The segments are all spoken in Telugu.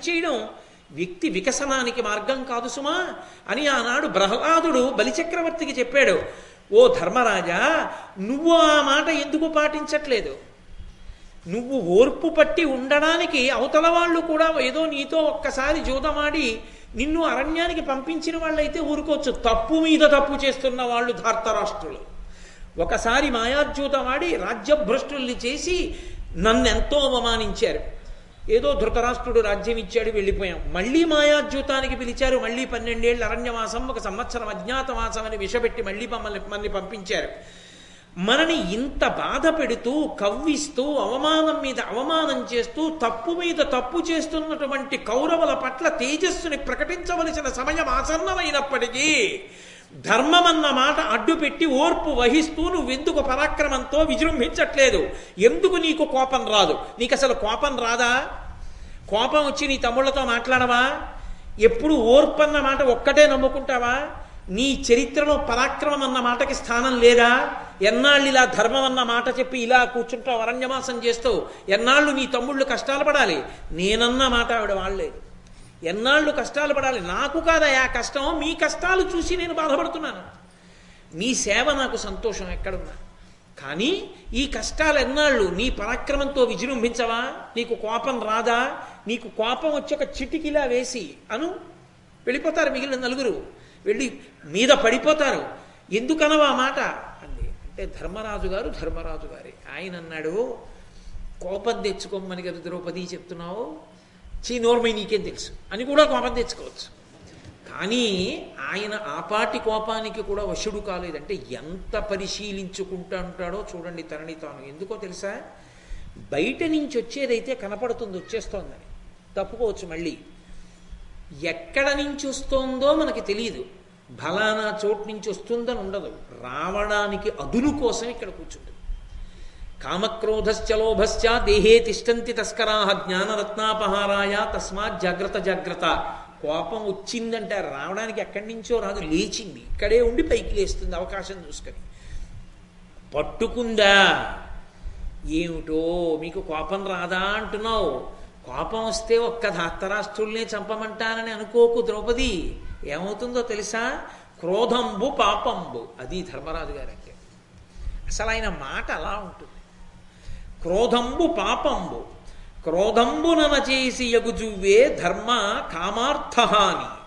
పనిచేయడం వ్యక్తి వికసనానికి మార్గం కాదు సుమా. అని ఆనాడు ప్రహ్లాదుడు బలిచక్రవర్తికి చెప్పాడు ఓ ధర్మరాజా నువ్వు ఆ మాట ఎందుకు పాటించట్లేదు? నువ్వు ఓర్పు పట్టి ఉండడానికి అవతల వాళ్ళు కూడా ఏదో నీతో ఒక్కసారి జూదమాడి నిన్ను అరణ్యానికి పంపించిన వాళ్ళైతే ఊరుకోవచ్చు. తప్పు మీద తప్పు చేస్తున్న వాళ్ళు ధార్తరాష్ట్రులు. ఒకసారి మాయాద్యూతమాడి రాజ్యభ్రష్టుల్ని చేసి నన్నెంతో అవమానించారు. ఏదో ధృతరాష్ట్రుడు రాజ్యం ఇచ్చాడు వెళ్ళిపోయాం. మళ్ళీ మాయాద్యూతానికి పిలిచారు మళ్ళీ పన్నెండేళ్ళు అరణ్యవాసం ఒక సంవత్సరం అజ్ఞాతవాసం అని విషపెట్టి మళ్ళీ మమ్మల్ని మనల్ని పంపించారు. మనని ఇంత బాధ పెడుతూ కవ్విస్తూ అవమానం మీద అవమానం చేస్తూ తప్పు మీద తప్పు చేస్తున్నటువంటి కౌరవుల పట్ల తేజస్సుని ప్రకటించవలసిన సమయం ఆసన్నమైనప్పటికీ ధర్మం అన్న మాట అడ్డుపెట్టి ఓర్పు వహిస్తూ నువ్వు ఎందుకు పరాక్రమంతో విజృంభించట్లేదు? ఎందుకు నీకు కోపం రాదు? నీకు అసలు కోపం రాదా? కోపం వచ్చి నీ తమ్ముళ్ళతో మాట్లాడవా? ఎప్పుడు ఓర్పు అన్న మాట ఒక్కటే నమ్ముకుంటావా? నీ చరిత్రలో పరాక్రమం అన్న మాటకి స్థానం లేదా? ఎన్నాళ్ళు ఇలా ధర్మం అన్న మాట చెప్పి ఇలా కూర్చుంటావు అరణ్యవాసం చేస్తూ ఎన్నాళ్ళు నీ తమ్ముళ్ళు కష్టాలు పడాలి? నేనన్న మాట ఆవిడ వాళ్ళలేదు ఎన్నాళ్ళు కష్టాలు పడాలి? నాకు కాదయా కష్టం. మీ కష్టాలు చూసి నేను బాధపడుతున్నాను. నీ సేవ నాకు సంతోషం ఎక్కడున్నా? కానీ ఈ కష్టాలు ఎన్నాళ్ళు నీ పరాక్రమంతో విజృంభించవా? నీకు కోపం రాదా? నీకు కోపం వచ్చి ఒక చిటికిలా వేసి అను. వెళ్ళిపోతారు మిగిలిన నలుగురు. వెళ్ళి మీద పడిపోతారు. ఎందుకనవా మాట? అంది. అంటే ధర్మరాజు గారు ధర్మరాజు గారి. ఆయన అన్నాడు కోపం తెచ్చుకోమని కదా ద్రౌపది చెప్తున్నావు? చీ నోర్మై నీకేం తెలుసు? అని కూడా కోపం తెచ్చుకోవచ్చు. కానీ ఆయన ఆపాటి కోపానికి కూడా వశుడు కాలేదంటే ఎంత పరిశీలించుకుంటా ఉంటాడో చూడండి తనని తాను. ఎందుకో తెలుసా? బయట నుంచి వచ్చేదైతే కనపడుతుంది వచ్చేస్తోందని. తప్పుకోవచ్చు మళ్ళీ. ఎక్కడ నుంచి వస్తోందో మనకి తెలియదు బలానా చోటు నుంచి వస్తుందని ఉండదు. రావడానికి అదును కోసం ఇక్కడ కూర్చుంటుంది. కామక్రోధశ్చలోభశ్చ దేహే తిష్టంతి తస్కరా జ్ఞానరత్నాపహారాయ తస్మాత్ జాగ్రత్త జాగ్రత్త. కోపం వచ్చిందంటే రావడానికి ఎక్కడి నుంచో రాదు లేచింది. ఇక్కడే ఉండి పైకి లేస్తుంది అవకాశం చూసుకొని. పట్టుకుందా? ఏమిటో మీకు కోపం రాదా అంటున్నావు. కోపం వస్తే ఒక్క ధాత్తరాష్ట్రుల్నే చంపమంటానని అనుకోకు ద్రౌపది. ఏమవుతుందో తెలుసా? క్రోధంబు పాపంబు. అది ధర్మరాజు గారంటే అసలు ఆయన మాట అలా ఉంటుంది. క్రోధంబు పాపంబు. క్రోధంబునన చేసి యగుజువ్వే ధర్మ కామార్థహాని.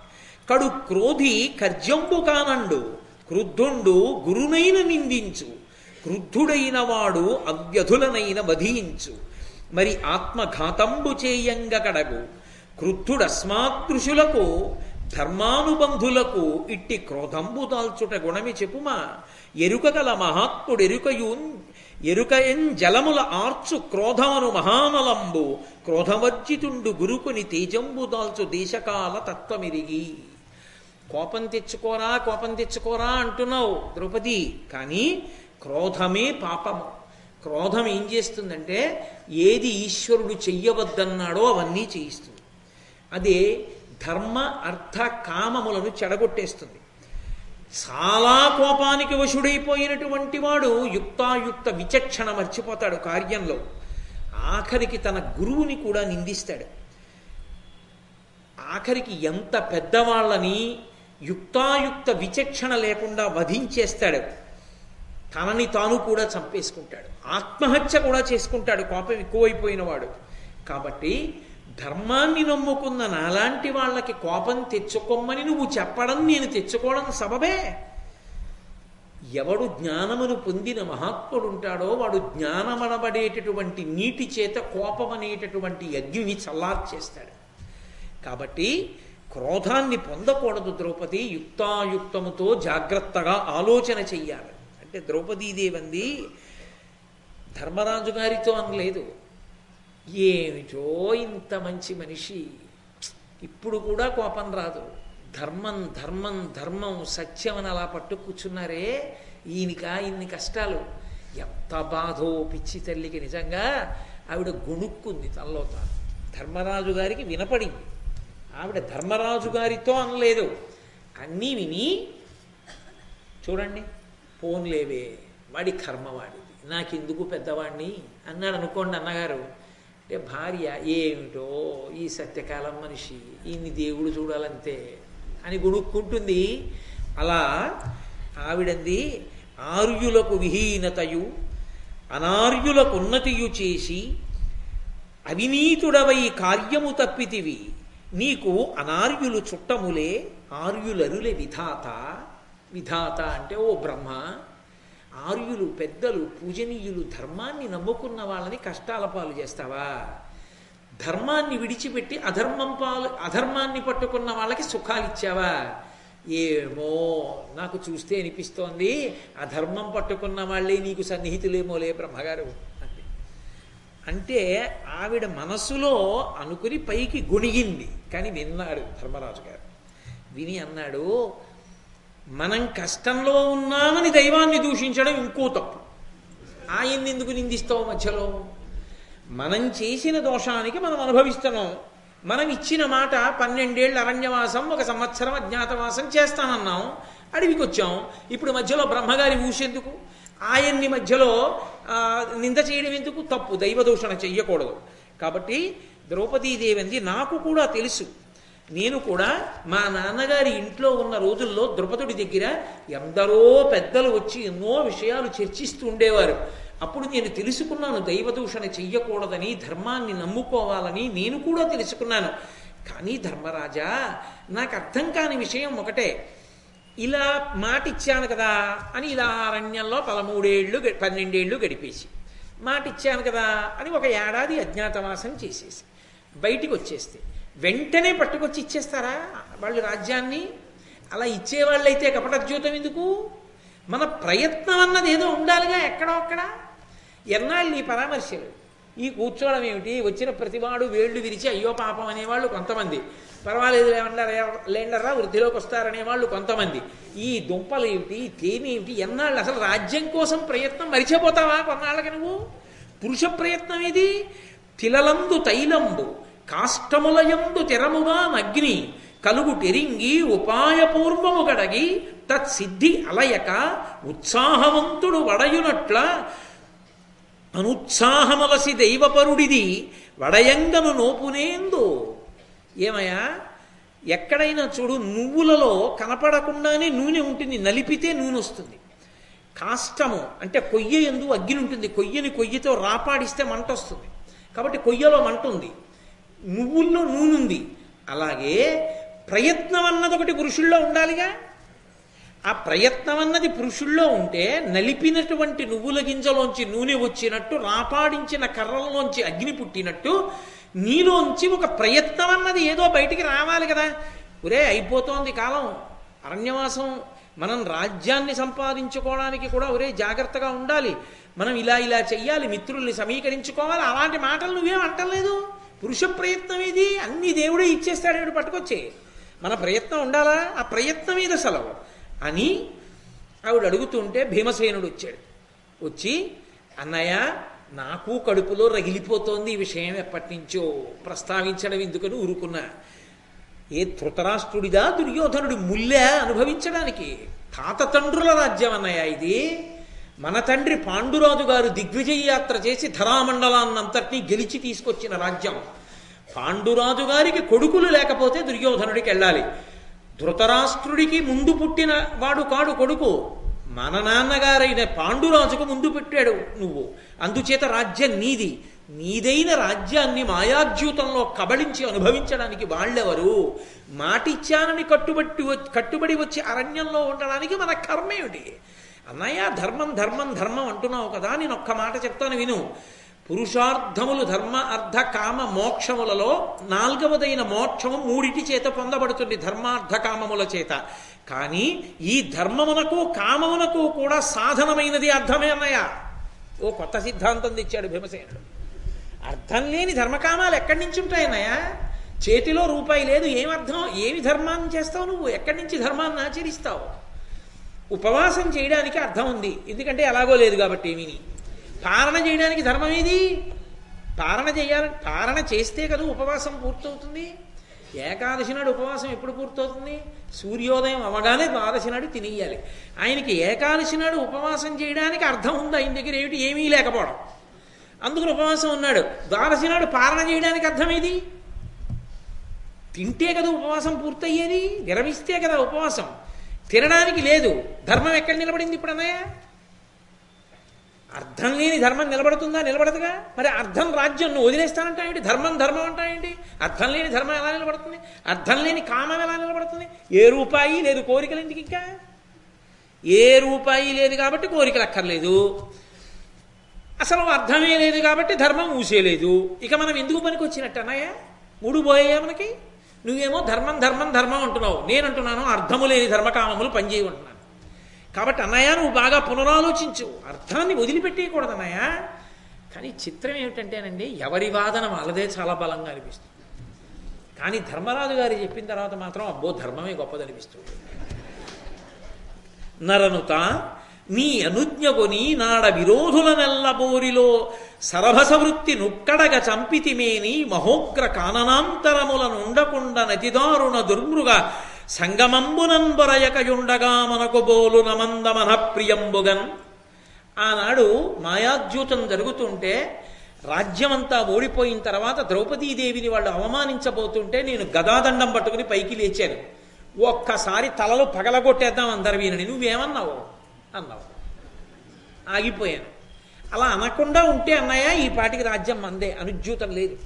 కడు క్రోధి కర్జంబు కానండు క్రుద్ధుండు గురునైన నిందించు క్రుద్ధుడైన వాడు అవ్యధులనైన వధించు మరి ఆత్మఘాతంబు చేయంగ కడగు క్రుద్ధుడస్మాతృషులకు ధర్మానుబంధులకు ఇట్టి క్రోధంబు దాల్చుట గుణమి చెప్పుమా. ఎరుక గల మహాత్ముడెరుకయున్ ఎరుకయన్ జలముల ఆర్చు క్రోధమను మహామలంబు క్రోధవర్జితుండు గురుకుని తేజంబు దాల్చు దేశకాల తత్వమిరిగి. కోపం తెచ్చుకోరా కోపం తెచ్చుకోరా అంటున్నావు ద్రౌపది కానీ క్రోధమే పాపము. క్రోధం ఏం చేస్తుందంటే ఏది ఈశ్వరుడు చెయ్యవద్దన్నాడో అవన్నీ చేయిస్తుంది. అదే ధర్మ అర్థ కామములను చెడగొట్టేస్తుంది. చాలా కోపానికి వశుడైపోయినటువంటి వాడు యుక్తాయుక్త విచక్షణ మర్చిపోతాడు కార్యంలో. ఆఖరికి తన గురువుని కూడా నిందిస్తాడు. ఆఖరికి ఎంత పెద్దవాళ్ళని యుక్తాయుక్త విచక్షణ లేకుండా వధించేస్తాడు. తనని తాను కూడా చంపేసుకుంటాడు. ఆత్మహత్య కూడా చేసుకుంటాడు కోపం ఎక్కువైపోయిన వాడు. కాబట్టి ధర్మాన్ని నమ్ముకున్న నాలాంటి వాళ్ళకి కోపం తెచ్చుకోమని నువ్వు చెప్పడం నేను తెచ్చుకోవడం సబబే. ఎవడు జ్ఞానమును పొందిన మహాత్ముడు ఉంటాడో వాడు జ్ఞానమనబడేటటువంటి నీటి చేత కోపం అనేటటువంటి అగ్నిని చల్లార్చేస్తాడు. కాబట్టి క్రోధాన్ని పొందకూడదు ద్రౌపది యుక్తాయుక్తముతో జాగ్రత్తగా ఆలోచన చెయ్యాలి. అంటే ద్రౌపదీదేవంది ధర్మరాజు గారితో అనలేదు. ఏమిటో ఇంత మంచి మనిషి? ఇప్పుడు కూడా కోపం రాదు. ధర్మం ధర్మం ధర్మం సత్యం అని అలా పట్టు కూర్చున్నారే? ఈయనక ఇన్ని కష్టాలు. ఎంత బాధో పిచ్చి తల్లికి నిజంగా ఆవిడ గొణుక్కుంది తనలో తాను. ధర్మరాజు గారికి వినపడింది. ఆవిడ ధర్మరాజు గారితో అనలేదు. అన్నీ విని చూడండి పోన్లేవే వాడి కర్మ వాడిది. నాకెందుకు పెద్దవాడిని అన్నాడు అనుకోండి అన్నగారు. అంటే భార్య ఏమిటో ఈ సత్యకాలం మనిషి ఈయన్ని దేవుడు చూడాలంతే అని గుణుక్కుంటుంది. అలా ఆవిడంది ఆర్యులకు విహీనతయు అనార్యులకు ఉన్నతియు చేసి అవినీతుడవై కార్యము తప్పితివి నీకు అనార్యులు చుట్టములే ఆర్యులరులే విధాత. విధాత అంటే ఓ బ్రహ్మ ఆర్యులు పెద్దలు పూజనీయులు ధర్మాన్ని నమ్ముకున్న వాళ్ళని కష్టాల పాలు చేస్తావా? ధర్మాన్ని విడిచిపెట్టి అధర్మం పాలు అధర్మాన్ని పట్టుకున్న వాళ్ళకి సుఖాలు ఇచ్చావా? ఏమో నాకు చూస్తే అనిపిస్తోంది అధర్మం పట్టుకున్న వాళ్ళే నీకు సన్నిహితులేమోలే బ్రహ్మగారు అంది. అంటే ఆవిడ మనసులో అనుకుని పైకి గొణిగింది. కానీ విన్నాడు ధర్మరాజు గారు విని అన్నాడు మనం కష్టంలో ఉన్నామని దైవాన్ని దూషించడం ఇంకో తప్పు. ఆయన్ని ఎందుకు నిందిస్తావు మధ్యలో? మనం చేసిన దోషానికి మనం అనుభవిస్తున్నాం. మనం ఇచ్చిన మాట పన్నెండేళ్ళు అరణ్యవాసం ఒక సంవత్సరం అజ్ఞాతవాసం చేస్తానన్నాం. అడవికి వచ్చాం ఇప్పుడు మధ్యలో బ్రహ్మగారి ఊసేందుకు? ఆయన్ని మధ్యలో నింద చేయడం ఎందుకు? తప్పు. దైవదూషణ చెయ్యకూడదు. కాబట్టి ద్రౌపదీదేవింది నాకు కూడా తెలుసు. నేను కూడా మా నాన్నగారి ఇంట్లో ఉన్న రోజుల్లో ద్రుపదుడి దగ్గర ఎందరో పెద్దలు వచ్చి ఎన్నో విషయాలు చర్చిస్తూ ఉండేవారు. అప్పుడు నేను తెలుసుకున్నాను దైవదూషణ చెయ్యకూడదని ధర్మాన్ని నమ్ముకోవాలని నేను కూడా తెలుసుకున్నాను. కానీ ధర్మరాజా నాకు అర్థం కాని విషయం ఒకటే. ఇలా మాట ఇచ్చాను కదా అని ఇలా అరణ్యంలో పదమూడేళ్ళు పన్నెండేళ్ళు గడిపేసి. మాట ఇచ్చాను కదా అని ఒక ఏడాది అజ్ఞాతవాసం చేసేసి బయటికి వచ్చేస్తే వెంటనే పట్టుకొచ్చి ఇచ్చేస్తారా? వాళ్ళు రాజ్యాన్ని అలా ఇచ్చేవాళ్ళైతే కపటద్యూతం ఎందుకు? మన ప్రయత్నం అన్నది ఏదో ఉండాలిగా ఎక్కడో అక్కడ. ఎన్నాళ్ళు ఈ పరామర్శలు? ఈ కూర్చోవడం ఏమిటి? వచ్చిన ప్రతివాడు వేళ్ళు విరిచి అయ్యో పాపం అనేవాళ్ళు కొంతమంది. పర్వాలేదు లేండరా వృద్ధిలోకి వస్తారనేవాళ్ళు కొంతమంది. ఈ దుంపలు ఏమిటి? తేనె ఏమిటి? ఎన్నాళ్ళు అసలు రాజ్యం కోసం ప్రయత్నం మరిచిపోతావా కొన్నాళ్ళకి నువ్వు? పురుష ప్రయత్నం ఇది. తిలలందు తైలంబు. కాష్టములయందు తెరముగా నగ్ని కలుగు టెరింగి ఉపాయపూర్వము గడగి తత్సిద్ధి అలయక ఉత్సాహవంతుడు వడయునట్ల అనుత్సాహమలసి దైవపరుడిది వడయంగను నోపునేందు. ఏమయ్యా? ఎక్కడైనా చూడు నువ్వులలో కనపడకుండానే నూనె ఉంటుంది నలిపితే నూనె వస్తుంది. కాష్టము అంటే కొయ్య ఎందు అగ్గిని ఉంటుంది. కొయ్యని కొయ్యతో రాపాడిస్తే మంట వస్తుంది. కాబట్టి కొయ్యలో మంట ఉంది. నువ్వుల్లో నూనుంది. ఉంది అలాగే ప్రయత్నం అన్నది ఒకటి పురుషుల్లో ఉండాలిగా. ఆ ప్రయత్నం అన్నది పురుషుల్లో ఉంటే నలిపినటువంటి నువ్వుల గింజలోంచి నూనె వచ్చినట్టు రాపాడించిన కర్రలలోంచి అగ్ని పుట్టినట్టు నీలోంచి ఒక ప్రయత్నం అన్నది ఏదో బయటికి రావాలి కదా. ఒరే అయిపోతోంది కాలం. అరణ్యవాసం మనం రాజ్యాన్ని సంపాదించుకోవడానికి కూడా ఒరే జాగ్రత్తగా ఉండాలి. మనం ఇలా ఇలా చెయ్యాలి మిత్రుల్ని సమీకరించుకోవాలి. అలాంటి మాటలు నువ్వేం అంటలేదు. పురుష ప్రయత్నం ఇది అన్ని దేవుడే ఇచ్చేస్తాడేడు పట్టుకొచ్చే. మన ప్రయత్నం ఉండాలా? ఆ ప్రయత్నం మీద సెలవు. అని ఆవిడ అడుగుతుంటే భీమసేనుడు వచ్చాడు. వచ్చి అన్నయ్య నాకు కడుపులో రగిలిపోతోంది ఈ విషయం ఎప్పటి నుంచో. ప్రస్తావించడం ఎందుకని ఊరుకున్నా. ఏ ధృతరాష్ట్రుడిదా దుర్యోధనుడి ముల్లె అనుభవించడానికి. తాత తండ్రుల రాజ్యం అన్నయ్య ఇది. మన తండ్రి పాండురాజు గారు దిగ్విజయ యాత్ర చేసి ధరామండలాన్నంతటినీ గెలిచి తీసుకొచ్చిన రాజ్యం. పాండురాజు గారికి కొడుకులు లేకపోతే దుర్యోధనుడికి వెళ్ళాలి. ధృతరాష్ట్రుడికి ముందు పుట్టిన వాడు కాడు కొడుకు. మన నాన్నగారైన పాండురాజుకు ముందు పెట్టాడు నువ్వు. అందుచేత రాజ్యం నీది. నీదైన రాజ్యాన్ని మాయాద్యూతంలో కబళించి అనుభవించడానికి వాళ్ళెవరు? మాటిచ్చానని కట్టుబట్టి కట్టుబడి వచ్చి అరణ్యంలో ఉండడానికి మన కర్మేమిటి అన్నయ్య ధర్మం ధర్మం ధర్మం అంటున్నావు కదా నేను ఒక్క మాట చెప్తాను విను. పురుషార్థములు ధర్మ అర్థ కామ మోక్షములలో నాల్గవదైన మోక్షము మూడిటి చేత పొందబడుతుంది ధర్మార్థ కామముల చేత. కానీ ఈ ధర్మమునకు కామమునకు కూడా సాధనమైనది అర్థమే అన్నయ్య. ఓ కొత్త సిద్ధాంతం తెచ్చాడు భీమసేనుడు. అర్థం లేని ధర్మకామాలు ఎక్కడి నుంచి ఉంటాయన్నయ్య చేతిలో రూపాయి లేదు ఏమర్థం ఏమి ధర్మాన్ని చేస్తావు నువ్వు? ఎక్కడి నుంచి ధర్మాన్ని ఆచరిస్తావు? ఉపవాసం చేయడానికి అర్థం ఉంది. ఎందుకంటే ఎలాగో లేదు కాబట్టి ఏమీని. పారణ చేయడానికి ధర్మం ఏది? పారణ చేయాలి పారణ చేస్తే కదా ఉపవాసం పూర్తవుతుంది. ఏకాదశి నాడు ఉపవాసం ఎప్పుడు పూర్తవుతుంది? సూర్యోదయం అవగానే ద్వాదశి నాడు తినేయాలి. ఆయనకి ఏకాదశి నాడు ఉపవాసం చేయడానికి అర్థం ఉంది. ఆయన దగ్గర ఏమిటి? ఏమీ లేకపోవడం. అందుకని ఉపవాసం ఉన్నాడు. ద్వాదశి నాడు పాలన చేయడానికి అర్థమేది తింటే కదా ఉపవాసం పూర్తయ్యేది. విరమిస్తే కదా ఉపవాసం. తినడానికి లేదు. ధర్మం ఎక్కడ నిలబడింది ఇప్పుడు అన్నయ్య? అర్థం లేని ధర్మం నిలబడుతుందా నిలబడదుగా? మరి అర్థం రాజ్యం నువ్వు వదిలేస్తానంటావేంటి ధర్మం ధర్మం అంటావేంటి అర్థం లేని ధర్మం ఎలా నిలబడుతుంది? అర్థం లేని కామం ఎలా నిలబడుతుంది? ఏ రూపాయి లేదు కోరికలు ఎందుకు ఇంకా? ఏ రూపాయి లేదు కాబట్టి కోరికలు అక్కర్లేదు. అసలు అర్థమే లేదు కాబట్టి ధర్మం ఊసేయలేదు ఇక మనం ఎందుకు పనికి వచ్చినట్టు అన్నయ్య? మూడు మనకి? నువ్వేమో ధర్మం ధర్మం ధర్మం అంటున్నావు. నేను అంటున్నాను అర్థము లేని ధర్మకామములు పనిచేయమంటున్నాను కాబట్టి అన్నయ్య నువ్వు బాగా పునరాలోచించు. అర్థాన్ని వదిలిపెట్టేయకూడదు అన్నయ్య. కానీ చిత్రం ఏమిటంటేనండి ఎవరి వాదన వాళ్ళదే చాలా బలంగా అనిపిస్తుంది. కానీ ధర్మరాజు గారు చెప్పిన తర్వాత మాత్రం అబ్బో ధర్మమే గొప్పదనిపిస్తుంది. నరనుత నీ అనుజ్ఞకొని నాడ విరోధుల నెల్లబోరిలో సరభస వృత్తి నుక్కడగ చంపితిమేని మహోగ్ర కాననాంతరముల నుండకుండ నతిదారుణ దుర్మృగ సంగమంబునంబరయకయుండగా మనకు బోలు నమందమన ప్రియంబుగన్ ఆనాడు మాయాద్యూతం జరుగుతుంటే రాజ్యమంతా ఓడిపోయిన తర్వాత ద్రౌపదీదేవిని వాళ్ళు అవమానించబోతుంటే నేను గదాదండం పట్టుకుని పైకి లేచాను. ఒక్కసారి తలలు పగలగొట్టేద్దాం అందరు వీరిని నువ్వేమన్నావు? అన్నావు. ఆగిపోయాను. అలా అనకుండా ఉంటే అన్నయ్య ఈ పాటికి రాజ్యం మందే అనుజ్యూతం లేదు.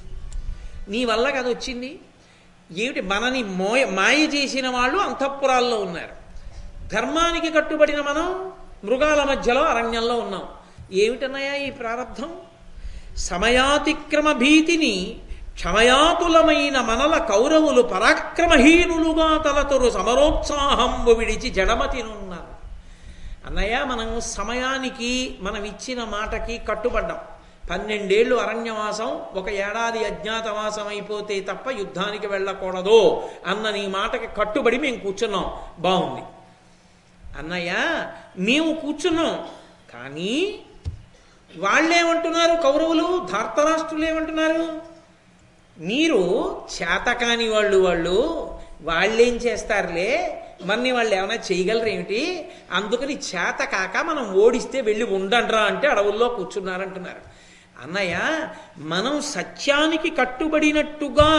నీ వల్ల కదా వచ్చింది? ఏమిటి? మనని మోయ మాయ చేసిన వాళ్ళు అంతఃపురాల్లో ఉన్నారు. ధర్మానికి కట్టుబడిన మనం మృగాల మధ్యలో అరణ్యంలో ఉన్నాం. ఏమిటన్నయ్య ఈ ప్రారంధం సమయాతిక్రమ భీతిని క్షమయాతులమైన మనల కౌరవులు పరాక్రమహీనులుగా తలతొరు సమరోత్సాహంబు విడిచి జడమతినున్నారు. అన్నయ్య మనం సమయానికి మనం ఇచ్చిన మాటకి కట్టుబడ్డాం. పన్నెండేళ్ళు అరణ్యవాసం ఒక ఏడాది అజ్ఞాతవాసం అయిపోతే తప్ప యుద్ధానికి వెళ్ళకూడదు అన్న నీ మాటకి కట్టుబడి మేము కూర్చున్నాం. బాగుంది అన్నయ్య మేము కూర్చున్నాం. కానీ వాళ్ళేమంటున్నారు కౌరవులు? ధార్తరాష్ట్రులు ఏమంటున్నారు? మీరు చేతకాని వాళ్ళు వాళ్ళు వాళ్ళేం చేస్తారులే? మన్ని వాళ్ళు ఏమైనా చేయగలరు ఏమిటి? అందుకని చేత కాక మనం ఓడిస్తే వెళ్ళి ఉండండ్రా అంటే అడవుల్లో కూర్చున్నారంటున్నారు. అన్నయ్య మనం సత్యానికి కట్టుబడినట్టుగా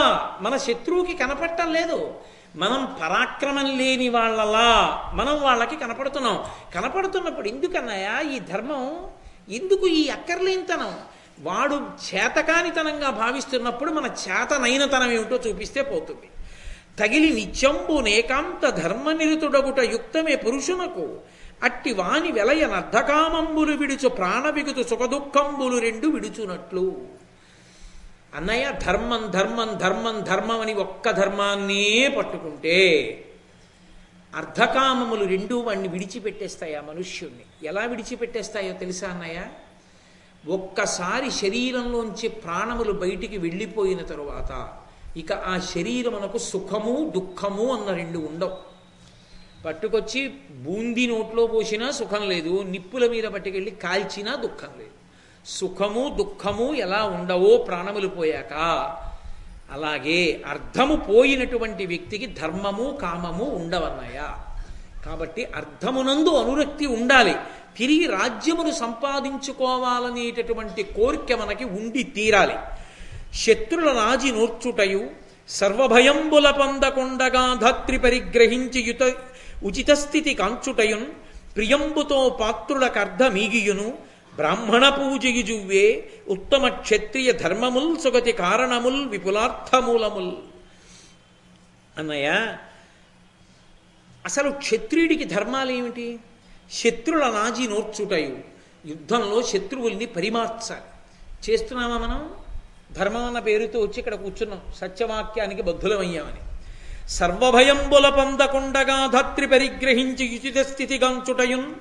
మన శత్రువుకి కనపడటం లేదు. మనం పరాక్రమం లేని వాళ్ళలా మనం వాళ్ళకి కనపడుతున్నాం. కనపడుతున్నప్పుడు ఎందుకన్నయ్య ఈ ధర్మం ఎందుకు ఈ అక్కర్లేనితనం? వాడు చేతకానితనంగా భావిస్తున్నప్పుడు మన చేతనైనతనం ఏమిటో చూపిస్తే పోతుంది. తగిలి నిత్యంబునేకాంత ధర్మ ధర్మనిరుతుడగుట యుక్తమే పురుషునకు. అట్టి వాని వెలయ నర్ధకామంబులు విడుచు ప్రాణ బిగుతు సుఖదుఖంబులు రెండు విడుచునట్లు. అన్నయ్య ధర్మం ధర్మం ధర్మం ధర్మం అని ఒక్క ధర్మాన్నే పట్టుకుంటే అర్ధకామములు రెండు వాడిని విడిచిపెట్టేస్తాయి ఆ మనుష్యుణ్ణి? ఎలా విడిచిపెట్టేస్తాయో తెలుసా అన్నయ్య? ఒక్కసారి శరీరంలోంచి ప్రాణములు బయటికి వెళ్ళిపోయిన తరువాత ఇక ఆ శరీరమునకు సుఖము దుఃఖము అన్న రెండు ఉండవు. పట్టుకొచ్చి బూందీ నోట్లో పోసినా సుఖం లేదు నిప్పుల మీద పట్టుకెళ్ళి కాల్చినా దుఃఖం లేదు. సుఖము దుఃఖము ఎలా ఉండవో ప్రాణములు పోయాక అలాగే అర్థము పోయినటువంటి వ్యక్తికి ధర్మము కామము ఉండవన్నాయా కాబట్టి అర్థమునందు అనురక్తి ఉండాలి. తిరిగి రాజ్యమును సంపాదించుకోవాలనేటటువంటి కోరిక మనకి ఉండి తీరాలి. శత్రుల రాజి నూర్చుటయు సర్వభయంబుల పొందకుండగా ధత్రి పరిగ్రహించి యుత ఉచిత స్థితి కాంచుటయున్ ప్రియంబుతో పాత్రులకర్ధమీగియును బ్రాహ్మణ పూజయుజువ్వే ఉత్తమ క్షత్రియ ధర్మముల్ సుగతి కారణముల్ విపులార్థమూలముల్. అన్నయ్య అసలు క్షత్రియుడికి ధర్మాలు ఏమిటి శత్రుల నాజీ నోర్చుటయు యుద్ధంలో శత్రువుల్ని పరిమార్చాలి. చేస్తున్నామా మనం? ధర్మం అన్న పేరుతో వచ్చి ఇక్కడ కూర్చున్నాం. సత్యవాక్యానికి బద్ధులమయ్యామని. సర్వభయంబుల పొందకుండగా ధత్రి పరిగ్రహించి యుచిత స్థితి గంచుటయున్.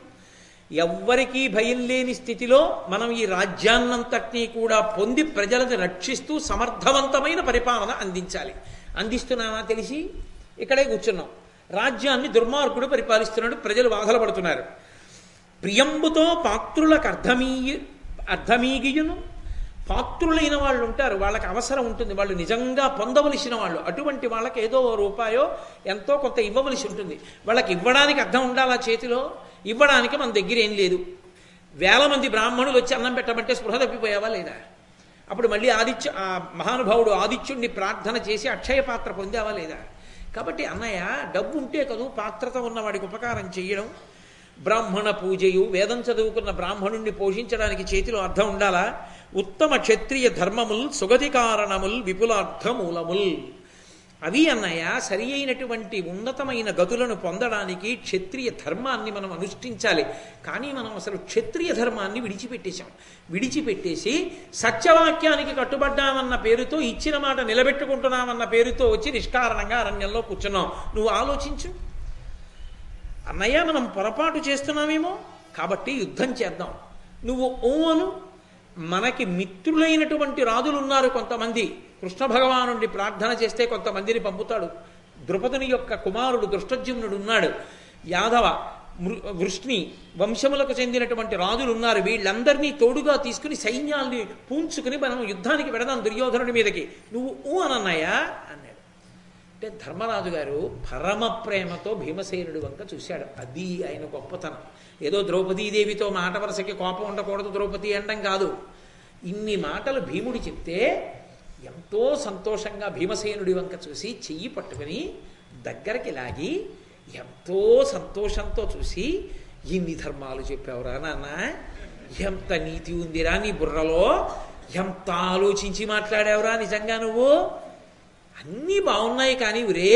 ఎవ్వరికీ భయం లేని స్థితిలో మనం ఈ రాజ్యాన్నంతటినీ కూడా పొంది ప్రజలను రక్షిస్తూ సమర్థవంతమైన పరిపాలన అందించాలి. అందిస్తున్నామా తెలిసి? ఇక్కడే కూర్చున్నాం. రాజ్యాన్ని దుర్మార్గుడు పరిపాలిస్తున్నాడు ప్రజలు బాధలు పడుతున్నారు ప్రియంబుతో పాత్రులకు అర్థమీయ అర్థమీగియును పాత్రులైన వాళ్ళు ఉంటారు వాళ్ళకి అవసరం ఉంటుంది వాళ్ళు నిజంగా పొందవలసిన వాళ్ళు. అటువంటి వాళ్ళకి ఏదో రూపాయో ఎంతో కొంత ఇవ్వవలసి ఉంటుంది. వాళ్ళకి ఇవ్వడానికి అర్థం ఉండాలా చేతిలో? ఇవ్వడానికి మన దగ్గర ఏం లేదు. వేల మంది బ్రాహ్మణులు వచ్చి అన్నం పెట్టమంటే స్పృహ తప్పిపోయావా లేదా? అప్పుడు మళ్ళీ ఆదిత్య ఆ మహానుభావుడు ఆదిత్యుణ్ణి ప్రార్థన చేసి అక్షయ పాత్ర పొందావా లేదా? కాబట్టి అన్నయ్య డబ్బు ఉంటే కదూ పాత్రత ఉన్నవాడికి ఉపకారం చేయడం బ్రాహ్మణ పూజయు వేదం చదువుకున్న బ్రాహ్మణుణ్ణి పోషించడానికి చేతిలో అర్థం ఉండాలా? ఉత్తమ క్షత్రియ ధర్మముల్ సుగతి కారణముల్ విపులార్థమూలముల్. అవి అన్నయ్య సరి అయినటువంటి ఉన్నతమైన గతులను పొందడానికి క్షత్రియ ధర్మాన్ని మనం అనుష్ఠించాలి. కానీ మనం అసలు క్షత్రియ ధర్మాన్ని విడిచిపెట్టేశాం. విడిచిపెట్టేసి సత్యవాక్యానికి కట్టుబడ్డామన్న పేరుతో ఇచ్చిన మాట నిలబెట్టుకుంటున్నామన్న పేరుతో వచ్చి నిష్కారణంగా అరణ్యంలో కూర్చున్నాం. నువ్వు ఆలోచించు. అన్నయ్య మనం పొరపాటు చేస్తున్నామేమో? కాబట్టి యుద్ధం చేద్దాం. నువ్వు ఓ అను మనకి మిత్రులైనటువంటి రాజులు ఉన్నారు కొంతమంది. కృష్ణ భగవానుడి ప్రార్థన చేస్తే కొంతమందిని పంపుతాడు. ద్రుపదుని యొక్క కుమారుడు దృష్టజ్యుమ్నుడు ఉన్నాడు. యాదవ మృ- వృష్ణి వంశములకు చెందినటువంటి రాజులు ఉన్నారు వీళ్ళందరినీ తోడుగా తీసుకుని సైన్యాల్ని పూంచుకుని మనం యుద్ధానికి పెడదాం దుర్యోధనుడి మీదకి. నువ్వు ఊ అనన్నాయా అన్నాడు. అంటే ధర్మరాజు గారు పరమ ప్రేమతో భీమసేనుడి వంక చూశాడు. అది ఆయన గొప్పతనం. ఏదో ద్రౌపదీదేవితో మాట వరసకి కోపం ఉండకూడదు ద్రౌపది అనడం కాదు. ఇన్ని మాటలు భీముడి చెప్తే ఎంతో సంతోషంగా భీమసేనుడి వంక చూసి చెయ్యి పట్టుకుని దగ్గరికి లాగి ఎంతో సంతోషంతో చూసి ఇన్ని ధర్మాలు చెప్పావురా నాన్న ఎంత నీతి ఉందిరా నీ బుర్రలో ఎంత ఆలోచించి మాట్లాడావురా నిజంగా నువ్వు? అన్నీ బాగున్నాయి కానీ ఒరే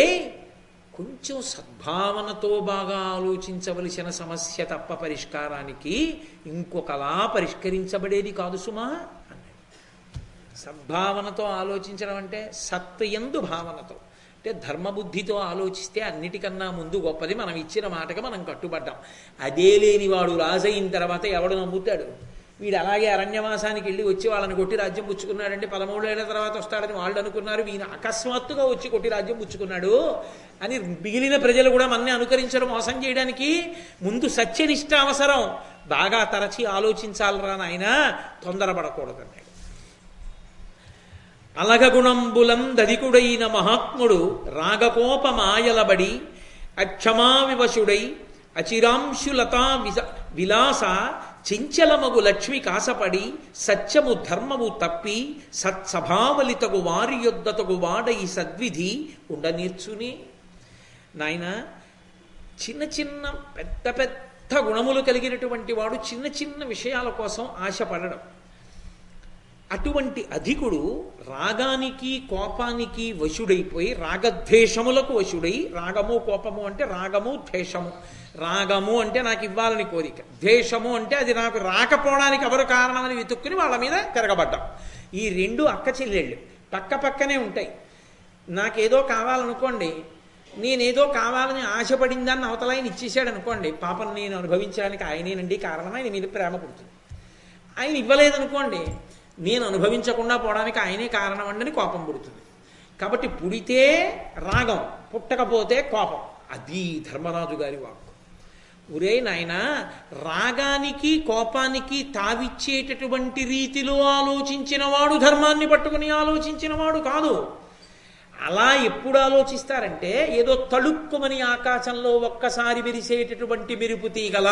కొంచెం సద్భావనతో బాగా ఆలోచించవలసిన సమస్య తప్ప పరిష్కారానికి ఇంకొకలా పరిష్కరించబడేది కాదు సుమా అన్నాడు. సద్భావనతో ఆలోచించడం అంటే సత్యందు భావనతో. అంటే ధర్మబుద్ధితో ఆలోచిస్తే అన్నిటికన్నా ముందు గొప్పది. మనం ఇచ్చిన మాటకి మనం కట్టుబడ్డాం. అదే లేనివాడు రాజైన తర్వాత ఎవడు నమ్ముతాడు? వీడు అలాగే అరణ్యవాసానికి వెళ్ళి వచ్చి వాళ్ళని కొట్టి రాజ్యం పుచ్చుకున్నాడంటే పదమూడేళ్ళ తర్వాత వస్తాడని వాళ్ళు అనుకున్నారు. ఈయన అకస్మాత్తుగా వచ్చి కొట్టి రాజ్యం పుచ్చుకున్నాడు. అని మిగిలిన ప్రజలు కూడా మన్ని అనుకరించడం మోసం చేయడానికి ముందు సత్యనిష్ట అవసరం. బాగా తరచి ఆలోచించాలరా నాయన? తొందరపడకూడదన్నాడు అలగగుణంబులందధికుడైన మహాత్ముడు రాగకోపమాయలబడి అక్షమావివశుడై అచిరాంశులతా విస విలాస చించలమగు లక్ష్మి కాసపడి సత్యము ధర్మము తప్పి సత్సభావలితగు వారి యొద్దతగు వాడై సద్విధి ఉండనీర్చుని. నాయన చిన్న చిన్న పెద్ద పెద్ద గుణములు కలిగినటువంటి వాడు చిన్న చిన్న విషయాల కోసం ఆశపడడం. అటువంటి అధికుడు రాగానికి కోపానికి వశుడైపోయి రాగద్వేషములకు వశుడై రాగము కోపము అంటే రాగము ద్వేషము. రాగము అంటే నాకు ఇవ్వాలని కోరిక. ద్వేషము అంటే అది నాకు రాకపోవడానికి ఎవరు కారణమని వెతుక్కుని వాళ్ళ మీద తిరగబడ్డాం. ఈ రెండు అక్క చెల్లెళ్ళు పక్క పక్కనే ఉంటాయి. నాకేదో కావాలనుకోండి నేనేదో కావాలని ఆశపడిందాన్ని అవతలాయన ఇచ్చేసాడు అనుకోండి పాపం నేను అనుభవించడానికి ఆయనేనండి కారణం ఆయన మీద ప్రేమ పుడుతుంది. ఆయన ఇవ్వలేదనుకోండి నేను అనుభవించకుండా పోవడానికి ఆయనే కారణం అండి కోపం పుడుతుంది. కాబట్టి పుడితే రాగం పుట్టకపోతే కోపం. అది ధర్మరాజు గారి వాక్కు. ఒరే నాయన రాగానికి కోపానికి తావిచ్చేటటువంటి రీతిలో ఆలోచించినవాడు ధర్మాన్ని పట్టుకుని ఆలోచించినవాడు కాదు. అలా ఎప్పుడు ఆలోచిస్తారంటే ఏదో తళుక్కుమని ఆకాశంలో ఒక్కసారి మెరిసేటటువంటి మెరుపు తీగల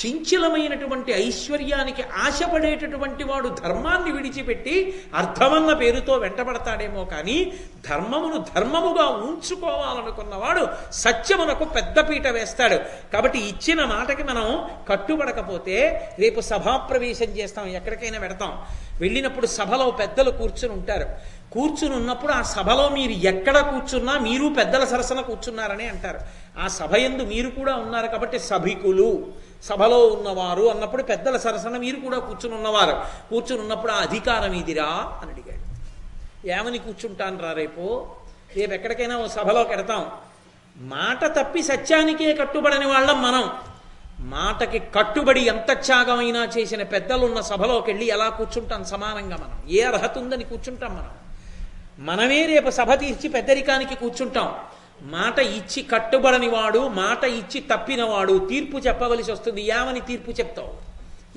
చించలమైనటువంటి ఐశ్వర్యానికి ఆశపడేటటువంటి వాడు ధర్మాన్ని విడిచిపెట్టి అర్థమన్న పేరుతో వెంటబడతాడేమో కానీ ధర్మమును ధర్మముగా ఉంచుకోవాలనుకున్నవాడు సత్యమునకు పెద్దపీట వేస్తాడు. కాబట్టి ఇచ్చిన మాటకి మనం కట్టుబడకపోతే రేపు సభాప్రవేశం చేస్తాం ఎక్కడికైనా పెడతాం వెళ్ళినప్పుడు సభలో పెద్దలు కూర్చుని ఉంటారు. కూర్చుని ఉన్నప్పుడు ఆ సభలో మీరు ఎక్కడ కూర్చున్నా మీరు పెద్దల సరసన కూర్చున్నారని అంటారు. ఆ సభ ఎందు మీరు కూడా ఉన్నారు కాబట్టి సభికులు సభలో ఉన్నవారు అన్నప్పుడు పెద్దల సరసన మీరు కూడా కూర్చుని ఉన్నవారు కూర్చుని ఉన్నప్పుడు ఆ అధికారం ఇదిరా అని అడిగాడు. ఏమని కూర్చుంటాను రా రేపు? రేపు ఎక్కడికైనా ఓ సభలో పెడతాం మాట తప్పి సత్యానికే కట్టుబడని వాళ్ళం మనం. మాటకి కట్టుబడి ఎంత త్యాగమైనా చేసిన పెద్దలున్న సభలోకి వెళ్ళి ఎలా కూర్చుంటాం సమానంగా మనం? ఏ అర్హత ఉందని కూర్చుంటాం మనం. మనమే రేపు సభ తీర్చి పెద్దరికానికి కూర్చుంటాం. మాట ఇచ్చి కట్టుబడని వాడు మాట ఇచ్చి తప్పినవాడు తీర్పు చెప్పవలసి వస్తుంది. యావని తీర్పు చెప్తావు?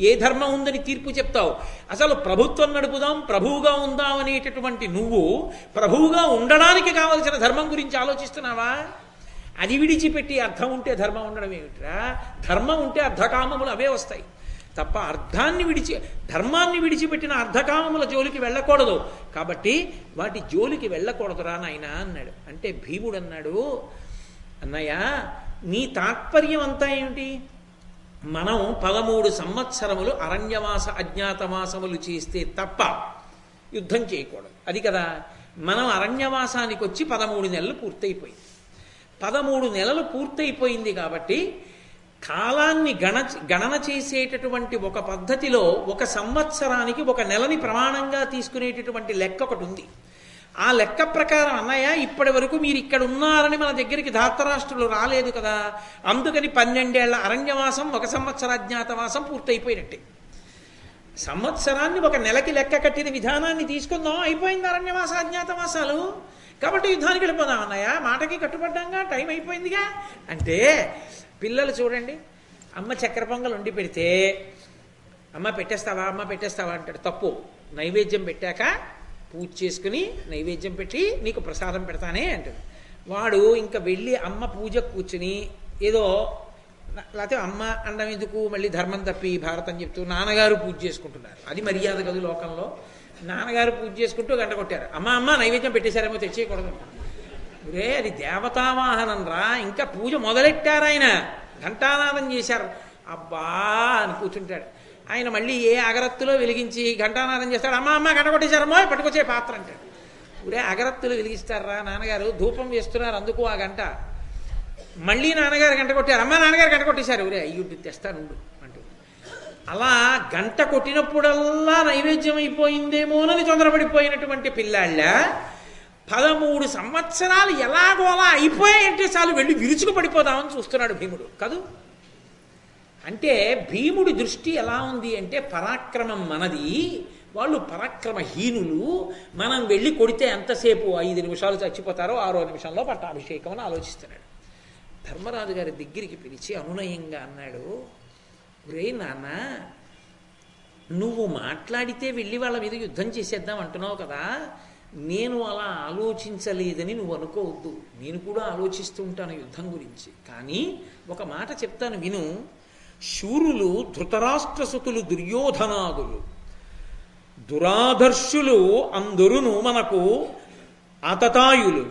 ఏ ధర్మం ఉందని తీర్పు చెప్తావు? అసలు ప్రభుత్వం నడుపుదాం ప్రభువుగా ఉందాం అనేటటువంటి నువ్వు ప్రభువుగా ఉండడానికి కావలసిన ధర్మం గురించి ఆలోచిస్తున్నావా? అది విడిచిపెట్టి అర్థం ఉంటే ధర్మం ఉండడం ఏమిట్రా? ధర్మం ఉంటే అర్ధకామములు అవే వస్తాయి. తప్ప అర్థాన్ని విడిచి ధర్మాన్ని విడిచిపెట్టిన అర్ధకామముల జోలికి వెళ్ళకూడదు. కాబట్టి వాటి జోలికి వెళ్ళకూడదురా నాయన అన్నాడు. అంటే భీముడు అన్నాడు అన్నయ్య నీ తాత్పర్యం అంతా ఏమిటి? మనం పదమూడు సంవత్సరములు అరణ్యవాస అజ్ఞాతవాసములు చేస్తే తప్ప యుద్ధం చేయకూడదు. అది కదా. మనం అరణ్యవాసానికి వచ్చి పదమూడు నెలలు పూర్తయిపోయింది. పదమూడు నెలలు పూర్తయిపోయింది కాబట్టి కాలాన్ని గణ గణన చేసేటటువంటి ఒక పద్ధతిలో ఒక సంవత్సరానికి ఒక నెలని ప్రమాణంగా తీసుకునేటటువంటి లెక్క ఒకటి ఉంది. ఆ లెక్క ప్రకారం అన్నయ్య ఇప్పటి వరకు మీరు ఇక్కడ ఉన్నారని మన దగ్గరికి ధాతరాష్ట్రులు రాలేదు కదా. అందుకని పన్నెండేళ్ళ అరణ్యవాసం ఒక సంవత్సర అజ్ఞాతవాసం పూర్తయిపోయినట్టే. సంవత్సరాన్ని ఒక నెలకి లెక్క కట్టిన విధానాన్ని తీసుకుందాం అయిపోయింది అరణ్యవాస అజ్ఞాతవాసాలు. కాబట్టి యుద్ధానికి వెళ్ళిపోదాం అన్నయ్య. మాటకి కట్టుబడ్డాగా టైం అయిపోయిందిగా. అంటే పిల్లలు చూడండి అమ్మ చక్కెర పొంగల్ వండి పెడితే అమ్మ పెట్టేస్తావా అమ్మ పెట్టేస్తావా అంటాడు. తప్పు. నైవేద్యం పెట్టాక పూజ చేసుకుని నైవేద్యం పెట్టి నీకు ప్రసాదం పెడతానే అంటాడు. వాడు ఇంకా వెళ్ళి అమ్మ పూజ కూర్చుని ఏదో లేకపోతే అమ్మ అండం ఎందుకు మళ్ళీ ధర్మం తప్పి భారతం చెప్తూ నాన్నగారు పూజ చేసుకుంటున్నారు. అది మర్యాద కదు లోకంలో. నాన్నగారు పూజ చేసుకుంటూ గంట కొట్టారు. అమ్మ అమ్మ నైవేద్యం పెట్టేశారేమో తెచ్చేయకూడదు రే అది దేవతావాహనం రా. ఇంకా పూజ మొదలెట్టారు ఆయన. ఘంటానాదం చేశారు. అబ్బా అని కూర్చుంటాడు. ఆయన మళ్ళీ ఏ అగరత్తులో వెలిగించి ఘంటానాదం చేస్తాడు? అమ్మ అమ్మ గంట కొట్టేశారమ్మో పట్టుకొచ్చే పాత్ర అంటాడు. ఇప్పుడే అగరత్తులు వెలిగిస్తారా నాన్నగారు? ధూపం వేస్తున్నారు అందుకు ఆ గంట. మళ్ళీ నాన్నగారు గంట కొట్టారు. అమ్మ నాన్నగారు గంట కొట్టేశారు. ఊరే అయ్యుడ్డు తెస్తానుండు అంటూ. అలా గంట కొట్టినప్పుడల్లా నైవేద్యం అయిపోయిందేమోనని తొందరపడిపోయినటువంటి పిల్లాళ్ళ పదమూడు సంవత్సరాలు ఎలాగోలా అయిపోయాయంటే చాలు వెళ్ళి విరుచుకు పడిపోదామని చూస్తున్నాడు భీముడు. కాదు? అంటే భీముడి దృష్టి ఎలా ఉంది అంటే పరాక్రమం మనది వాళ్ళు పరాక్రమహీనులు మనం వెళ్ళి కొడితే ఎంతసేపు ఐదు నిమిషాలు చచ్చిపోతారో ఆరో నిమిషంలో పట్టాభిషేకం అని ఆలోచిస్తున్నాడు. ధర్మరాజు గారి దగ్గరికి పిలిచి అనునయంగా అన్నాడు రే నాన్న నువ్వు మాట్లాడితే వెళ్ళి వాళ్ళ మీద యుద్ధం చేసేద్దాం అంటున్నావు కదా. నేను అలా ఆలోచించలేదని నువ్వు అనుకోవద్దు. నేను కూడా ఆలోచిస్తూ ఉంటాను యుద్ధం గురించి. కానీ ఒక మాట చెప్తాను విను. శూరులు ధృతరాష్ట్రసుతులు దుర్యోధనాదులు దురాదర్శులు అందరును మనకు ఆతతాయులు.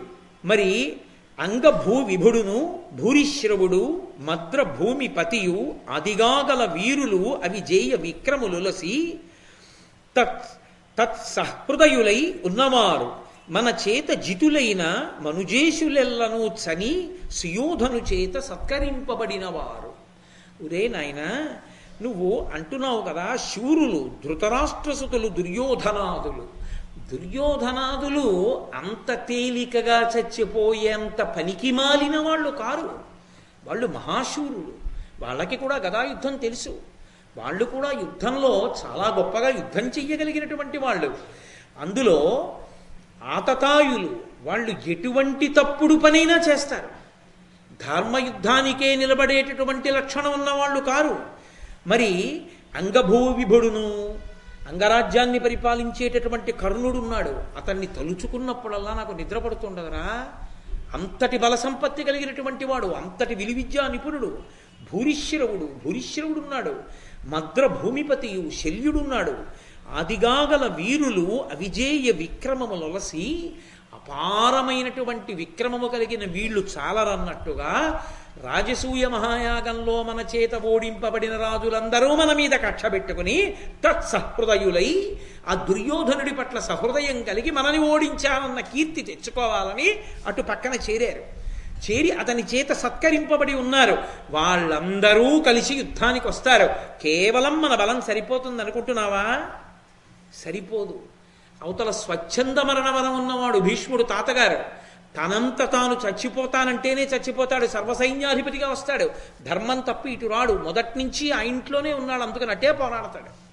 మరి అంగభూ విభుడును భూరిశ్రవుడు మద్ర భూమి పతియు అదిగాగల వీరులు అవి జేయ విక్రములులసి తత్ తత్సహృదయులై ఉన్నవారు. మన చేత జితులైన మనుజేషులెల్లను చని సుయోధను చేత సత్కరింపబడినవారు. ఉరే నాయన నువ్వు అంటున్నావు కదా శూరులు ధృతరాష్ట్రసుతులు దుర్యోధనాదులు. దుర్యోధనాదులు అంత తేలికగా చచ్చిపోయేంత పనికి మాలిన వాళ్ళు కారు. వాళ్ళు మహాశూరులు. వాళ్ళకి కూడా గదాయుద్ధం తెలుసు. వాళ్ళు కూడా యుద్ధంలో చాలా గొప్పగా యుద్ధం చెయ్యగలిగినటువంటి వాళ్ళు. అందులో ఆతతాయులు వాళ్ళు ఎటువంటి తప్పుడు పనైనా చేస్తారు. ధర్మయుద్ధానికే నిలబడేటటువంటి లక్షణం ఉన్నవాళ్ళు కారు. మరి అంగభూ విభుడును అంగరాజ్యాన్ని పరిపాలించేటటువంటి కర్ణుడు ఉన్నాడు. అతన్ని తలుచుకున్నప్పుడల్లా నాకు నిద్రపడుతుండదురా అంతటి బల సంపత్తి కలిగినటువంటి వాడు అంతటి విలువిద్యా నిపుణుడు భూరిశ్రవుడు భూరిశ్రవుడున్నాడు మద్ర భూమిపతియు శల్యుడున్నాడు. ఆదిగాగల వీరులు అవిజేయ విక్రమములొలసి అపారమైనటువంటి విక్రమము కలిగిన వీళ్ళు చాలరన్నట్టుగా రాజసూయ మహాయాగంలో మన చేత ఓడింపబడిన రాజులందరూ మన మీద కక్ష పెట్టుకుని తత్సహృదయులై ఆ దుర్యోధనుడి పట్ల సహృదయం కలిగి మనని ఓడించానన్న కీర్తి తెచ్చుకోవాలని అటు పక్కన చేరారు. చేరి అతని చేత సత్కరింపబడి ఉన్నారు. వాళ్ళందరూ కలిసి యుద్ధానికి వస్తారు. కేవలం మన బలం సరిపోతుంది అనుకుంటున్నావా? సరిపోదు. అవతల స్వచ్ఛంద మరణ బలం ఉన్నవాడు భీష్ముడు తాతగారు. తనంత తాను చచ్చిపోతానంటేనే చచ్చిపోతాడు. సర్వసైన్యాధిపతిగా వస్తాడు. ధర్మం తప్పి ఇటు రాడు. మొదటి నుంచి ఆ ఇంట్లోనే ఉన్నాడు. అందుకని అట్టే పోరాడతాడు.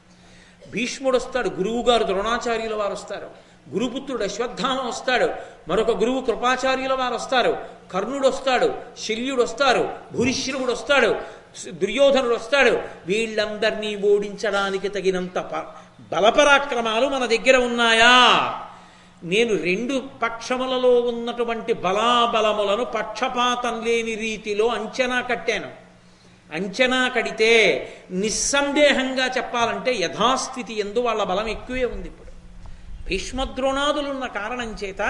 భీష్ముడు వస్తాడు. గురువుగారు ద్రోణాచార్యుల వారు వస్తారు. గురుపుత్రుడు అశ్వత్థామ వస్తాడు. మరొక గురువు కృపాచార్యుల వారు వస్తారు. కర్ణుడు వస్తాడు. శల్యుడు వస్తారు. భూరిశ్రవుడు వస్తాడు. దుర్యోధనుడు వస్తాడు. వీళ్ళందరినీ ఓడించడానికి తగినంత బలపరాక్రమాలు మన దగ్గర ఉన్నాయా? నేను రెండు పక్షములలో ఉన్నటువంటి బలాబలములను పక్షపాతం లేని రీతిలో అంచనా కట్టాను. అంచనా కడితే నిస్సందేహంగా చెప్పాలంటే యథాస్థితి ఎందు వాళ్ళ బలం ఎక్కువే ఉంది ఇప్పుడు. భీష్మద్రోణాదులున్న కారణం చేత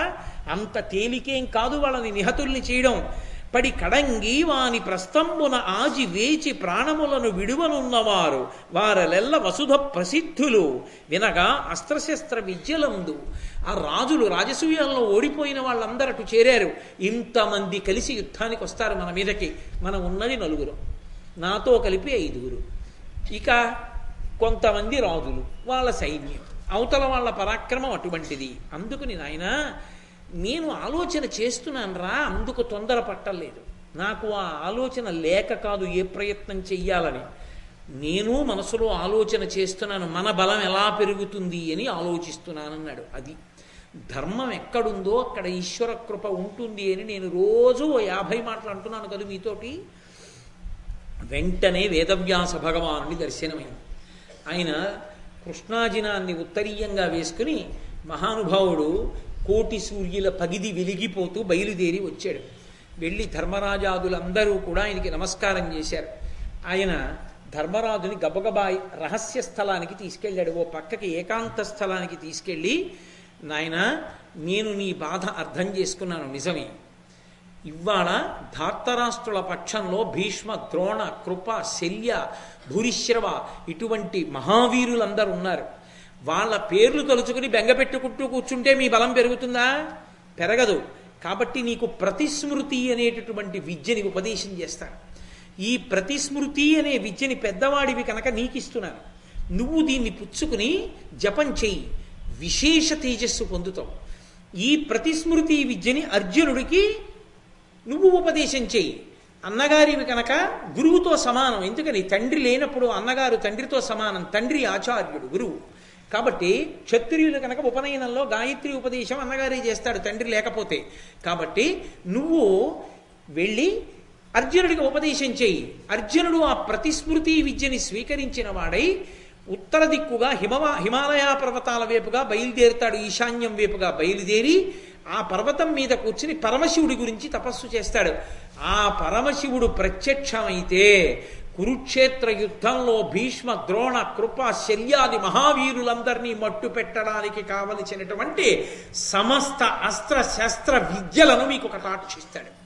అంత తేలికేం కాదు వాళ్ళని నిహతుల్ని చేయడం. పడి కడంగి వాని ప్రస్తంబున ఆజి వేచి ప్రాణములను విడువనున్నవారు. వారలెల్ల వసుధ ప్రసిద్ధులు. వినగా అస్త్రశస్త్ర విద్యలందు. ఆ రాజులు రాజసూయంలో ఓడిపోయిన వాళ్ళందరూ చేరారు. ఇంతమంది కలిసి యుద్ధానికి వస్తారు మన మీదకి. మనం ఉన్నది నలుగురు. నాతో కలిపి ఐదుగురు. ఇక కొంతమంది రాజులు వాళ్ళ సైన్యం. అవతల వాళ్ళ పరాక్రమం అటువంటిది. అందుకని నాయన నేను ఆలోచన చేస్తున్నాను రా అందుకు తొందర పట్టలేదు. నాకు ఆ ఆలోచన లేక కాదు ఏ ప్రయత్నం చెయ్యాలని. నేను మనసులో ఆలోచన చేస్తున్నాను మన బలం ఎలా పెరుగుతుంది అని ఆలోచిస్తున్నానన్నాడు. అది ధర్మం ఎక్కడుందో అక్కడ ఈశ్వర కృప ఉంటుంది అని నేను రోజు యాభై మాటలు అంటున్నాను కదా మీతోటి. వెంటనే వేదవ్యాస భగవానుడి దర్శనమైంది. ఆయన కృష్ణాజినాన్ని ఉత్తరీయంగా వేసుకుని మహానుభావుడు కోటి సూర్యుల పగిది వెలిగిపోతూ బయలుదేరి వచ్చాడు. వెళ్ళి ధర్మరాజాదులందరూ కూడా ఆయనకి నమస్కారం చేశారు. ఆయన ధర్మరాజుని గబగబా రహస్య స్థలానికి తీసుకెళ్ళాడు. ఓ పక్కకి ఏకాంత స్థలానికి తీసుకెళ్ళి నాయన నేను నీ బాధ అర్థం చేసుకున్నాను. నిజమే. ఇవాళ ధార్తరాష్ట్రుల పక్షంలో భీష్మ ద్రోణ కృప శల్య భూరిశ్రవ ఇటువంటి మహావీరులందరూ ఉన్నారు. వాళ్ళ పేర్లు తలుచుకుని బెంగపెట్టుకుంటూ కూర్చుంటే మీ బలం పెరుగుతుందా? పెరగదు. కాబట్టి నీకు ప్రతిస్మృతి అనేటటువంటి విద్యని ఉపదేశం చేస్తాను ఈ ప్రతిస్మృతి అనే విద్యని పెద్దవాడివి కనుక నీకు ఇస్తున్నాను నువ్వు దీన్ని పుచ్చుకుని జపం చెయ్యి. విశేష తేజస్సు పొందుతావు. ఈ ప్రతిస్మృతి విద్యని అర్జునుడికి నువ్వు ఉపదేశం చెయ్యి. అన్నగారివి కనుక గురువుతో సమానం. ఎందుకని? తండ్రి లేనప్పుడు అన్నగారు తండ్రితో సమానం. తండ్రి ఆచార్యుడు గురువు. కాబట్టి క్షత్రియులు కనుక ఉపనయనంలో గాయత్రి ఉపదేశం అన్నగారి చేస్తాడు తండ్రి లేకపోతే. కాబట్టి నువ్వు వెళ్ళి అర్జునుడికి ఉపదేశం చేయి అర్జునుడు ఆ ప్రతిస్మృతి విద్యని స్వీకరించిన వాడై ఉత్తర దిక్కుగా హిమవా హిమాలయ పర్వతాల వైపుగా బయలుదేరుతాడు. ఈశాన్యం వైపుగా బయలుదేరి ఆ పర్వతం మీద కూర్చుని పరమశివుడి గురించి తపస్సు చేస్తాడు. ఆ పరమశివుడు ప్రత్యక్షమైతే కురుక్షేత్ర యుద్ధంలో భీష్మ ద్రోణ కృప శల్యాది మహావీరులందరినీ మట్టు పెట్టడానికి కావలసినటువంటి సమస్త అస్త్ర శస్త్ర విద్యలను మీకు కటాక్షిస్తాడు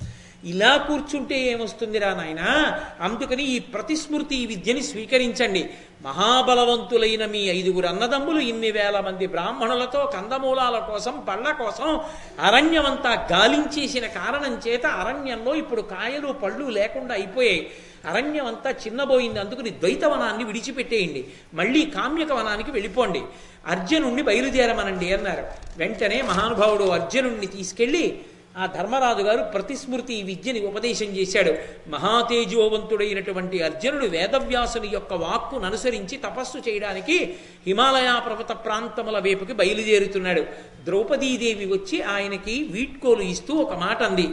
ఇలా కూర్చుంటే ఏమొస్తుందిరా నాయన? అందుకని ఈ ప్రతిస్మృతి విద్యని స్వీకరించండి. మహాబలవంతులైన మీ ఐదుగురు అన్నదమ్ములు ఇన్ని వేల మంది బ్రాహ్మణులతో కందమూలాల కోసం పళ్ళ కోసం అరణ్యమంతా గాలించేసిన కారణం చేత అరణ్యంలో ఇప్పుడు కాయలు పళ్ళు లేకుండా అయిపోయాయి. అరణ్యం అంతా చిన్నబోయింది అందుకని ద్వైతవనాన్ని విడిచిపెట్టేయండి. మళ్ళీ కామ్యక వనానికి వెళ్ళిపోండి. అర్జునుణ్ణి బయలుదేరమనండి అన్నారు. వెంటనే మహానుభావుడు అర్జునుణ్ణి తీసుకెళ్ళి ఆ ధర్మరాజు గారు ప్రతిస్మృతి విద్యని ఉపదేశం చేశాడు. మహాతేజోవంతుడైనటువంటి అర్జునుడు వేదవ్యాసుని యొక్క వాక్కును అనుసరించి తపస్సు చేయడానికి హిమాలయ పర్వత ప్రాంతముల వైపుకి బయలుదేరుతున్నాడు. ద్రౌపదీదేవి వచ్చి ఆయనకి వీడ్కోలు ఇస్తూ ఒక మాట అంది.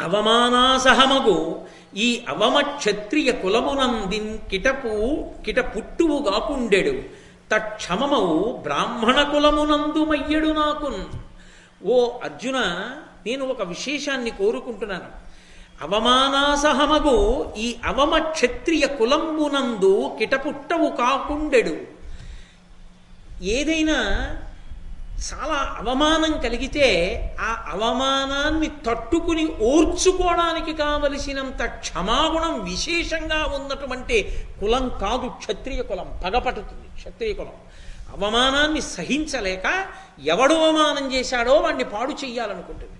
అవమానాసహమగు ఈ అవమ క్షత్రియ కులమునందిన్ కిటపు కిట పుట్టువు గాకుండెడు. తక్షమమవు బ్రాహ్మణ కులమునందుమయ్యడు నాకున్. ఓ అర్జున నేను ఒక విశేషాన్ని కోరుకుంటున్నాను. అవమానాసహమగు ఈ అవమ క్షత్రియ కులంబునందు కిటపుట్టవు కాకుండెడు. ఏదైనా చాలా అవమానం కలిగితే ఆ అవమానాన్ని తట్టుకుని ఓర్చుకోవడానికి కావలసినంత క్షమాగుణం విశేషంగా ఉన్నటువంటి కులం కాదు క్షత్రియ కులం పగపట్టుతుంది క్షత్రియ కులం. అవమానాన్ని సహించలేక ఎవడు అవమానం చేశాడో వాడిని పాడు చెయ్యాలనుకుంటుంది.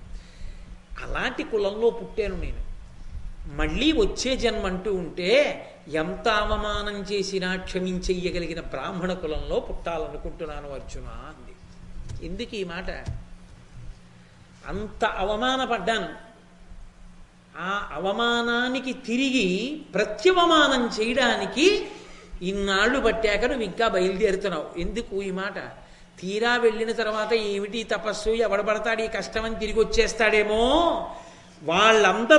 అలాంటి కులంలో పుట్టాను నేను. మళ్ళీ వచ్చే జన్మ అంటూ ఉంటే ఎంత అవమానం చేసినా క్షమించెయ్యగలిగిన బ్రాహ్మణ కులంలో పుట్టాలనుకుంటున్నాను అర్జున అంది. ఎందుకు ఈ మాట. అంత అవమానపడ్డాను. ఆ అవమానానికి తిరిగి ప్రత్యవమానం చేయడానికి ఇన్నాళ్ళు పట్టాక నువ్వు ఇంకా బయలుదేరుతున్నావు. ఎందుకు ఈ మాట? తీరా వెళ్ళిన తర్వాత ఏమిటి తపస్సు? ఎవడబడతాడు ఈ కష్టమని తిరిగి వచ్చేస్తాడేమో? వాళ్ళందరూ